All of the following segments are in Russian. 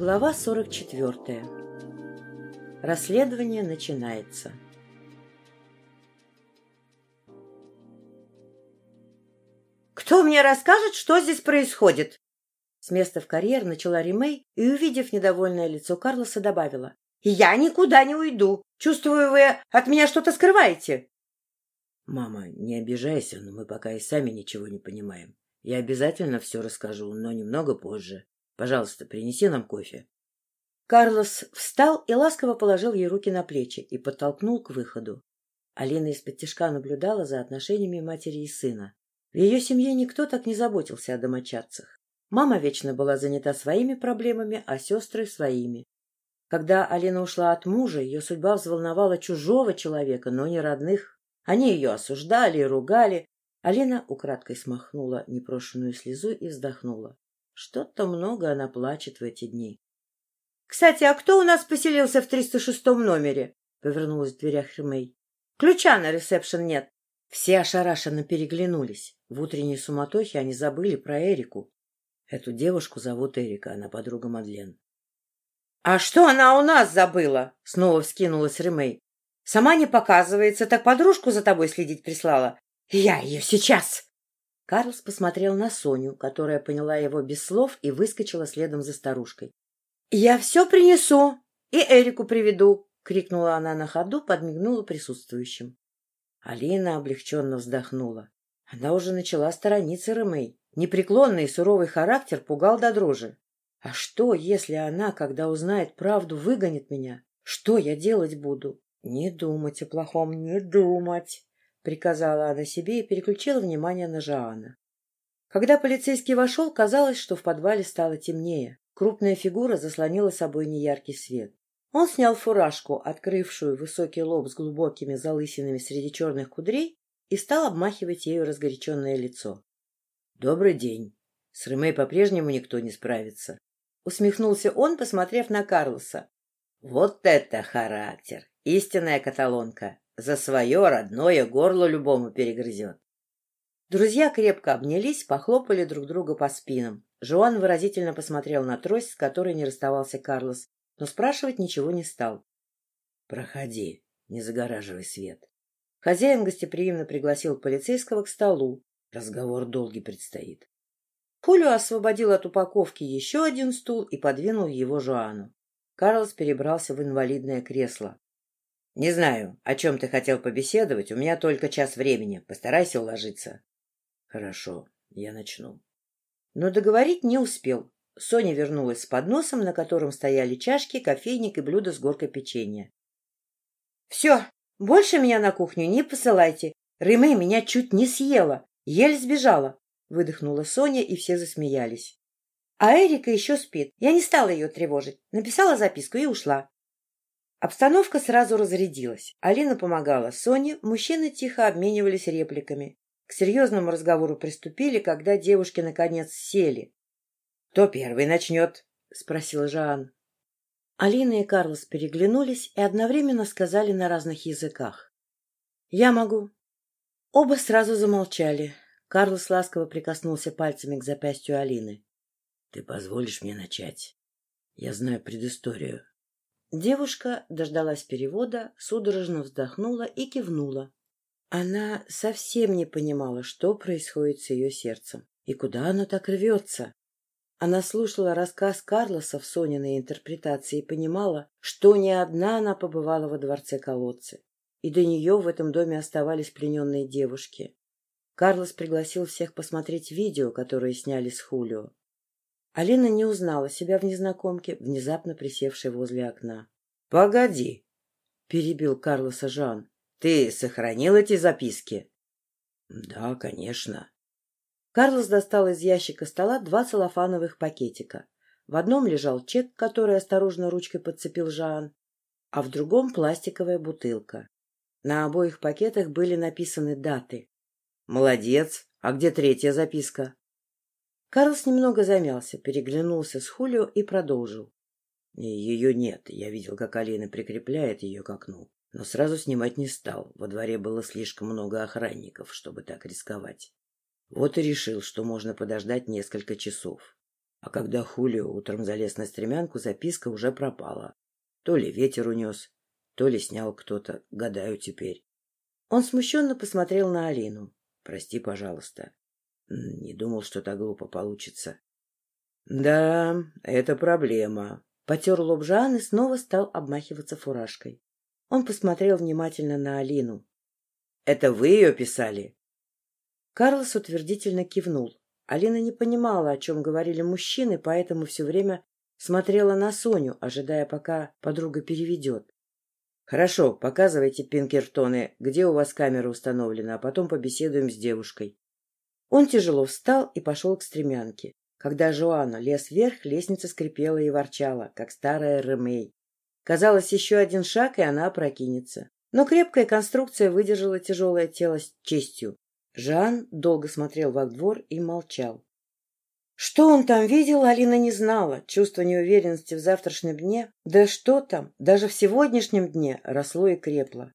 Глава 44. Расследование начинается. «Кто мне расскажет, что здесь происходит?» С места в карьер начала Римей и, увидев недовольное лицо Карлоса, добавила. «Я никуда не уйду. Чувствую, вы от меня что-то скрываете». «Мама, не обижайся, но мы пока и сами ничего не понимаем. Я обязательно все расскажу, но немного позже. Пожалуйста, принеси нам кофе. Карлос встал и ласково положил ей руки на плечи и подтолкнул к выходу. Алина из-под тяжка наблюдала за отношениями матери и сына. В ее семье никто так не заботился о домочадцах. Мама вечно была занята своими проблемами, а сестры — своими. Когда Алина ушла от мужа, ее судьба взволновала чужого человека, но не родных. Они ее осуждали и ругали, Алина украдкой смахнула непрошенную слезу и вздохнула. Что-то много она плачет в эти дни. — Кстати, а кто у нас поселился в 306 номере? — повернулась в дверях Хермей. — Ключа на ресепшн нет. Все ошарашенно переглянулись. В утренней суматохе они забыли про Эрику. Эту девушку зовут Эрика, она подруга Мадлен. — А что она у нас забыла? — снова вскинулась Ремей. — Сама не показывается, так подружку за тобой следить прислала. «Я ее сейчас!» Карлс посмотрел на Соню, которая поняла его без слов и выскочила следом за старушкой. «Я все принесу и Эрику приведу!» — крикнула она на ходу, подмигнула присутствующим. Алина облегченно вздохнула. Она уже начала сторониться Ромей. Непреклонный и суровый характер пугал до дрожи. «А что, если она, когда узнает правду, выгонит меня? Что я делать буду?» «Не думать о плохом, не думать!» — приказала она себе и переключила внимание на Жаана. Когда полицейский вошел, казалось, что в подвале стало темнее. Крупная фигура заслонила собой неяркий свет. Он снял фуражку, открывшую высокий лоб с глубокими залысинами среди черных кудрей, и стал обмахивать ею разгоряченное лицо. — Добрый день. С Рымей по-прежнему никто не справится. Усмехнулся он, посмотрев на Карлоса. — Вот это характер! Истинная каталонка! За свое родное горло любому перегрызет. Друзья крепко обнялись, похлопали друг друга по спинам. Жуан выразительно посмотрел на трость, с которой не расставался Карлос, но спрашивать ничего не стал. — Проходи, не загораживай свет. Хозяин гостеприимно пригласил полицейского к столу. Разговор долгий предстоит. Хулио освободил от упаковки еще один стул и подвинул его Жуану. Карлос перебрался в инвалидное кресло. — Не знаю, о чем ты хотел побеседовать. У меня только час времени. Постарайся уложиться. — Хорошо, я начну. Но договорить не успел. Соня вернулась с подносом, на котором стояли чашки, кофейник и блюдо с горкой печенья. — Все, больше меня на кухню не посылайте. Рыме меня чуть не съела. Еле сбежала. Выдохнула Соня, и все засмеялись. А Эрика еще спит. Я не стала ее тревожить. Написала записку и ушла. Обстановка сразу разрядилась. Алина помогала Соне, мужчины тихо обменивались репликами. К серьезному разговору приступили, когда девушки наконец сели. — Кто первый начнет? — спросил Жан. Алина и Карлос переглянулись и одновременно сказали на разных языках. — Я могу. Оба сразу замолчали. Карлос ласково прикоснулся пальцами к запястью Алины. — Ты позволишь мне начать? Я знаю предысторию. Девушка дождалась перевода, судорожно вздохнула и кивнула. Она совсем не понимала, что происходит с ее сердцем и куда оно так рвется. Она слушала рассказ Карлоса в Сониной интерпретации и понимала, что не одна она побывала во дворце колодцы, и до нее в этом доме оставались плененные девушки. Карлос пригласил всех посмотреть видео, которое сняли с Хулио. Алина не узнала себя в незнакомке, внезапно присевшей возле окна. — Погоди, — перебил Карлоса Жан. — Ты сохранил эти записки? — Да, конечно. Карлос достал из ящика стола два целлофановых пакетика. В одном лежал чек, который осторожно ручкой подцепил Жан, а в другом — пластиковая бутылка. На обоих пакетах были написаны даты. — Молодец! А где третья записка? Карлс немного замялся, переглянулся с Хулио и продолжил. Ее нет. Я видел, как Алина прикрепляет ее к окну. Но сразу снимать не стал. Во дворе было слишком много охранников, чтобы так рисковать. Вот и решил, что можно подождать несколько часов. А когда Хулио утром залез на стремянку, записка уже пропала. То ли ветер унес, то ли снял кто-то, гадаю теперь. Он смущенно посмотрел на Алину. — Прости, пожалуйста. Не думал, что так глупо получится. — Да, это проблема. Потер лоб Жан и снова стал обмахиваться фуражкой. Он посмотрел внимательно на Алину. — Это вы ее писали? Карлос утвердительно кивнул. Алина не понимала, о чем говорили мужчины, поэтому все время смотрела на Соню, ожидая, пока подруга переведет. — Хорошо, показывайте, Пинкертоны, где у вас камера установлена, а потом побеседуем с девушкой. Он тяжело встал и пошел к стремянке. Когда Жоанна лез вверх, лестница скрипела и ворчала, как старая Ремей. Казалось, еще один шаг, и она опрокинется. Но крепкая конструкция выдержала тяжелое тело с честью. Жан долго смотрел во двор и молчал. Что он там видел, Алина не знала. Чувство неуверенности в завтрашнем дне, да что там, даже в сегодняшнем дне, росло и крепло.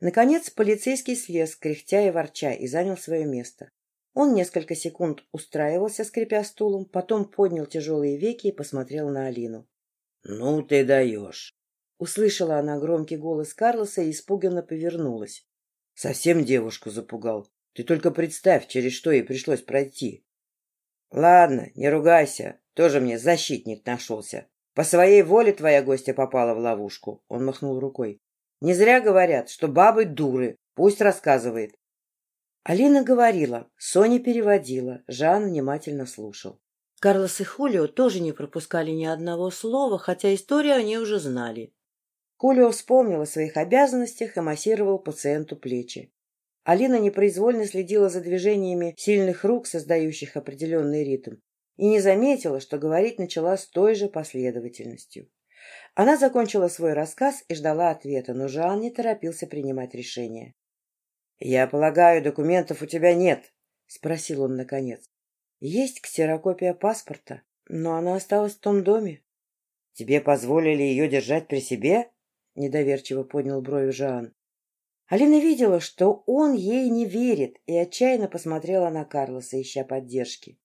Наконец полицейский слез, кряхтя и ворча, и занял свое место. Он несколько секунд устраивался, скрипя стулом, потом поднял тяжелые веки и посмотрел на Алину. — Ну ты даешь! Услышала она громкий голос Карлоса и испуганно повернулась. — Совсем девушку запугал. Ты только представь, через что ей пришлось пройти. — Ладно, не ругайся, тоже мне защитник нашелся. По своей воле твоя гостья попала в ловушку. Он махнул рукой. — Не зря говорят, что бабы дуры. Пусть рассказывает. Алина говорила, Соня переводила, Жан внимательно слушал. Карлос и Хулио тоже не пропускали ни одного слова, хотя историю они уже знали. Хулио вспомнил о своих обязанностях и массировал пациенту плечи. Алина непроизвольно следила за движениями сильных рук, создающих определенный ритм, и не заметила, что говорить начала с той же последовательностью. Она закончила свой рассказ и ждала ответа, но Жан не торопился принимать решение. — Я полагаю, документов у тебя нет? — спросил он наконец. — Есть ксерокопия паспорта, но она осталась в том доме. — Тебе позволили ее держать при себе? — недоверчиво поднял брови Жан. Алина видела, что он ей не верит, и отчаянно посмотрела на Карлоса, ища поддержки.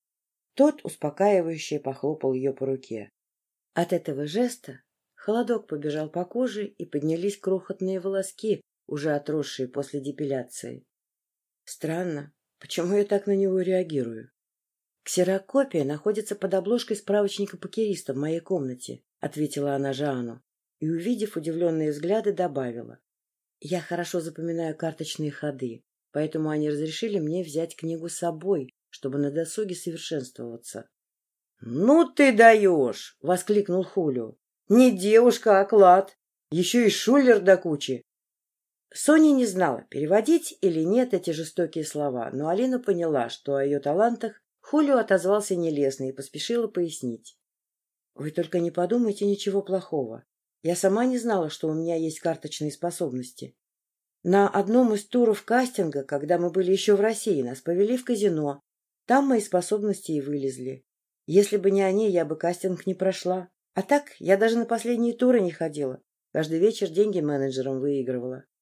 Тот успокаивающе похлопал ее по руке. От этого жеста холодок побежал по коже, и поднялись крохотные волоски, уже отросшие после депиляции. Странно, почему я так на него реагирую? Ксерокопия находится под обложкой справочника покериста в моей комнате, ответила она Жаану и, увидев удивленные взгляды, добавила. Я хорошо запоминаю карточные ходы, поэтому они разрешили мне взять книгу с собой, чтобы на досуге совершенствоваться. — Ну ты даешь! — воскликнул Хулио. — Не девушка, а клад. Еще и шулер до кучи. Соня не знала, переводить или нет эти жестокие слова, но Алина поняла, что о ее талантах Хулио отозвался нелестно и поспешила пояснить. — Вы только не подумайте ничего плохого. Я сама не знала, что у меня есть карточные способности. На одном из туров кастинга, когда мы были еще в России, нас повели в казино. Там мои способности и вылезли. Если бы не они, я бы кастинг не прошла. А так, я даже на последние туры не ходила. Каждый вечер деньги менеджерам выигрывала. —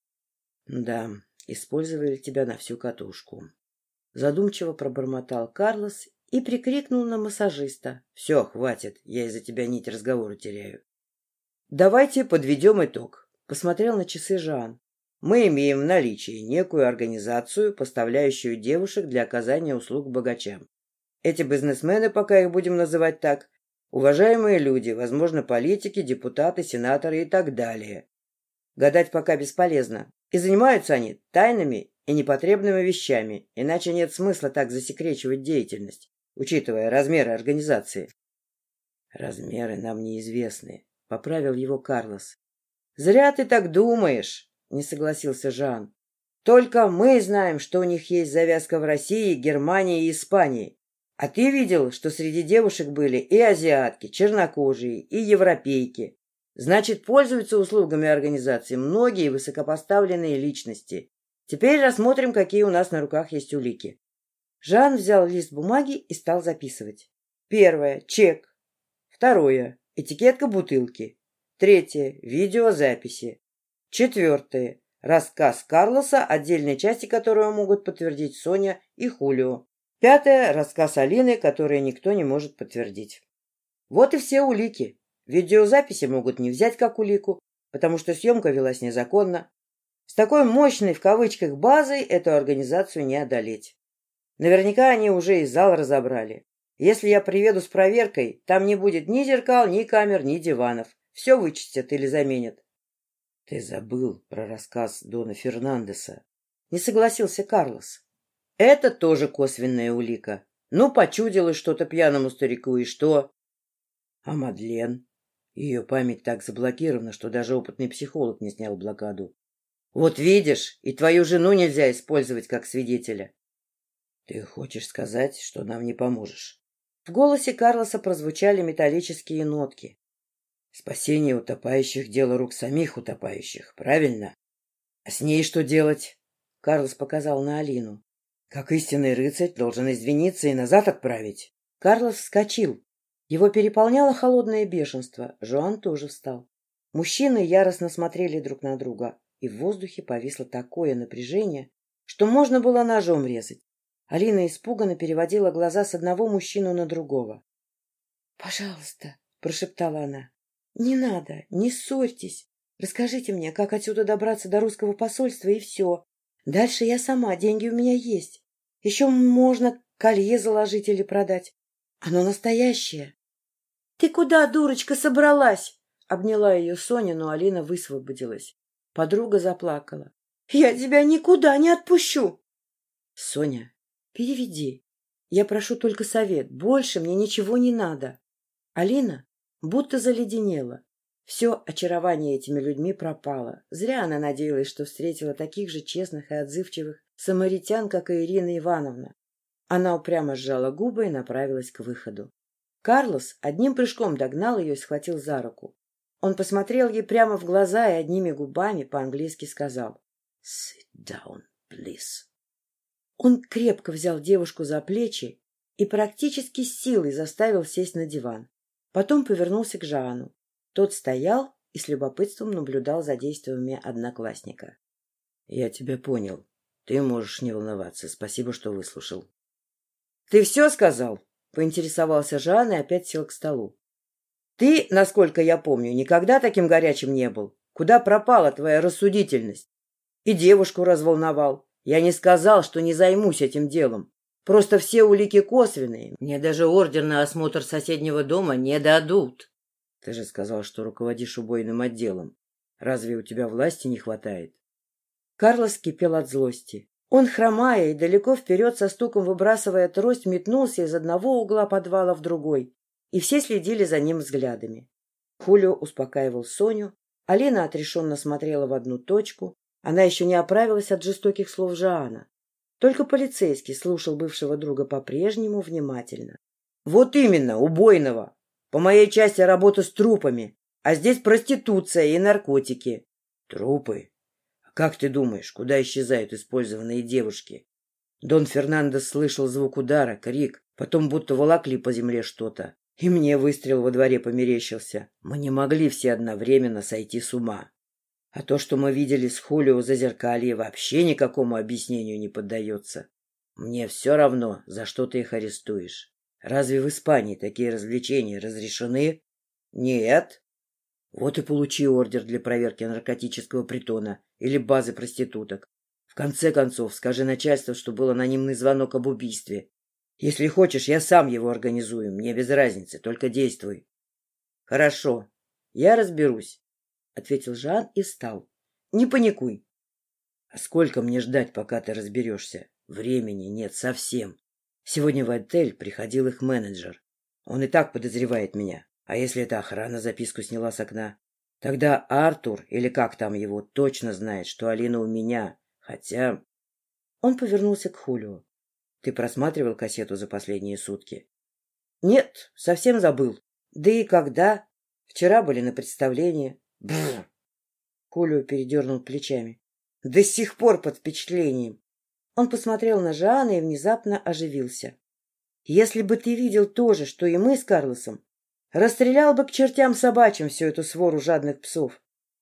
Да, использовали тебя на всю катушку. Задумчиво пробормотал Карлос и прикрикнул на массажиста. — Все, хватит, я из-за тебя нить разговора теряю. — Давайте подведем итог, — посмотрел на часы Жан. Мы имеем в наличии некую организацию, поставляющую девушек для оказания услуг богачам. Эти бизнесмены, пока их будем называть так, уважаемые люди, возможно, политики, депутаты, сенаторы и так далее. Гадать пока бесполезно. И занимаются они тайными и непотребными вещами, иначе нет смысла так засекречивать деятельность, учитывая размеры организации. Размеры нам неизвестны, — поправил его Карлос. — Зря ты так думаешь, — не согласился Жан. — Только мы знаем, что у них есть завязка в России, Германии и Испании. А ты видел, что среди девушек были и азиатки, чернокожие, и европейки. Значит, пользуются услугами организации многие высокопоставленные личности. Теперь рассмотрим, какие у нас на руках есть улики. Жан взял лист бумаги и стал записывать. Первое – чек. Второе – этикетка бутылки. Третье – видеозаписи. Четвертое – рассказ Карлоса, отдельные части которого могут подтвердить Соня и Хулио. Пятое – рассказ Алины, который никто не может подтвердить. Вот и все улики. Видеозаписи могут не взять как улику, потому что съемка велась незаконно. С такой мощной, в кавычках, базой эту организацию не одолеть. Наверняка они уже и зал разобрали. Если я приеду с проверкой, там не будет ни зеркал, ни камер, ни диванов. Все вычистят или заменят. — Ты забыл про рассказ Дона Фернандеса. Не согласился Карлос. — Это тоже косвенная улика. Ну, почудилось что-то пьяному старику, и что? — А Мадлен? Ее память так заблокирована, что даже опытный психолог не снял блокаду. — Вот видишь, и твою жену нельзя использовать как свидетеля. — Ты хочешь сказать, что нам не поможешь? В голосе Карлоса прозвучали металлические нотки. Спасение утопающих — дело рук самих утопающих, правильно? А с ней что делать? Карлос показал на Алину. Как истинный рыцарь должен извиниться и назад отправить. Карлос вскочил. Его переполняло холодное бешенство. Жоан тоже встал. Мужчины яростно смотрели друг на друга, и в воздухе повисло такое напряжение, что можно было ножом резать. Алина испуганно переводила глаза с одного мужчину на другого. — Пожалуйста, — прошептала она, — не надо, не ссорьтесь. Расскажите мне, как отсюда добраться до русского посольства, и все. Дальше я сама, деньги у меня есть. Еще можно колье заложить или продать. Оно настоящее. — Ты куда, дурочка, собралась? — обняла ее Соня, но Алина высвободилась. Подруга заплакала. — Я тебя никуда не отпущу. — Соня, Переведи. Я прошу только совет. Больше мне ничего не надо. Алина будто заледенела. Все очарование этими людьми пропало. Зря она надеялась, что встретила таких же честных и отзывчивых самаритян, как и Ирина Ивановна. Она упрямо сжала губы и направилась к выходу. Карлос одним прыжком догнал ее и схватил за руку. Он посмотрел ей прямо в глаза и одними губами по-английски сказал «Sit down, please». Он крепко взял девушку за плечи и практически силой заставил сесть на диван. Потом повернулся к Жаану. Тот стоял и с любопытством наблюдал за действиями одноклассника. — Я тебя понял. Ты можешь не волноваться. Спасибо, что выслушал. — Ты все сказал? — поинтересовался Жан и опять сел к столу. — Ты, насколько я помню, никогда таким горячим не был. Куда пропала твоя рассудительность? И девушку разволновал. Я не сказал, что не займусь этим делом. Просто все улики косвенные. Мне даже ордер на осмотр соседнего дома не дадут. Ты же сказал, что руководишь убойным отделом. Разве у тебя власти не хватает? Карлос кипел от злости. Он, хромая и далеко вперед со стуком выбрасывая трость, метнулся из одного угла подвала в другой, и все следили за ним взглядами. Хулио успокаивал Соню, Алина отрешенно смотрела в одну точку, она еще не оправилась от жестоких слов Жаана. Только полицейский слушал бывшего друга по-прежнему внимательно. — Вот именно, убойного! По моей части работа с трупами, а здесь проституция и наркотики. — Трупы? Как ты думаешь, куда исчезают использованные девушки? Дон Фернандес слышал звук удара, крик, потом будто волокли по земле что-то. И мне выстрел во дворе померещился. Мы не могли все одновременно сойти с ума. А то, что мы видели с Хулио за зеркалье, вообще никакому объяснению не поддается. Мне все равно, за что ты их арестуешь. Разве в Испании такие развлечения разрешены? Нет. Вот и получи ордер для проверки наркотического притона или базы проституток. В конце концов, скажи начальству, что был анонимный звонок об убийстве. Если хочешь, я сам его организую, мне без разницы, только действуй. Хорошо, я разберусь. — ответил Жан и встал. — Не паникуй. — А сколько мне ждать, пока ты разберешься? Времени нет совсем. Сегодня в отель приходил их менеджер. Он и так подозревает меня. А если эта охрана записку сняла с окна? Тогда Артур, или как там его, точно знает, что Алина у меня. Хотя... Он повернулся к Хулио. — Ты просматривал кассету за последние сутки? — Нет, совсем забыл. Да и когда? Вчера были на представлении. Бррр! Колю передернул плечами. До сих пор под впечатлением. Он посмотрел на Жана и внезапно оживился. Если бы ты видел то же, что и мы с Карлосом, расстрелял бы к чертям собачьим всю эту свору жадных псов,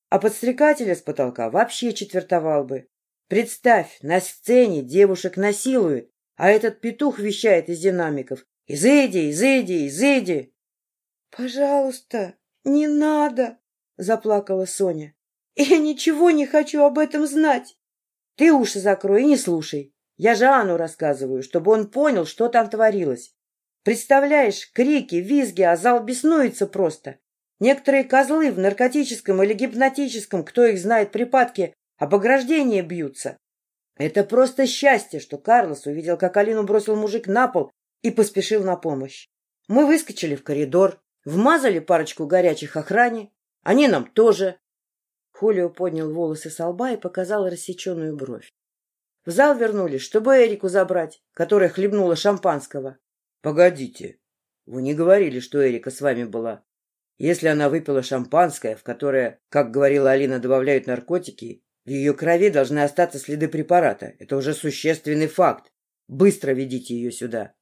а подстрекателя с потолка вообще четвертовал бы. Представь, на сцене девушек насилуют, а этот петух вещает из динамиков «Изыди, изыди, изыди!» — Пожалуйста, не надо, — заплакала Соня. — Я ничего не хочу об этом знать. — Ты уши закрой и не слушай. Я же Анну рассказываю, чтобы он понял, что там творилось. Представляешь, крики, визги, а зал беснуется просто. Некоторые козлы в наркотическом или гипнотическом, кто их знает, припадке обограждения бьются. Это просто счастье, что Карлос увидел, как Алину бросил мужик на пол и поспешил на помощь. Мы выскочили в коридор, вмазали парочку горячих охране, они нам тоже. Хулио поднял волосы со лба и показал рассеченную бровь. В зал вернулись, чтобы Эрику забрать, которая хлебнула шампанского. — Погодите, вы не говорили, что Эрика с вами была. Если она выпила шампанское, в которое, как говорила Алина, добавляют наркотики, в ее крови должны остаться следы препарата. Это уже существенный факт. Быстро ведите ее сюда.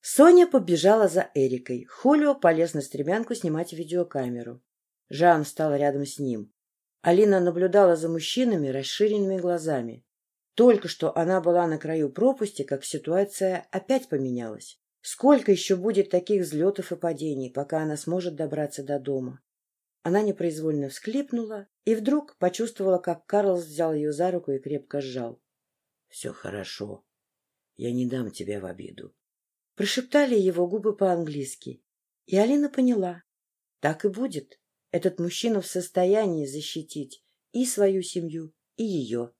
Соня побежала за Эрикой. Хулио полез на стремянку снимать видеокамеру. Жан встал рядом с ним. Алина наблюдала за мужчинами расширенными глазами. Только что она была на краю пропасти, как ситуация опять поменялась. Сколько еще будет таких взлетов и падений, пока она сможет добраться до дома? Она непроизвольно всклипнула и вдруг почувствовала, как Карлс взял ее за руку и крепко сжал. — Все хорошо. Я не дам тебя в обиду. Прошептали его губы по-английски. И Алина поняла. Так и будет. Этот мужчина в состоянии защитить и свою семью, и ее.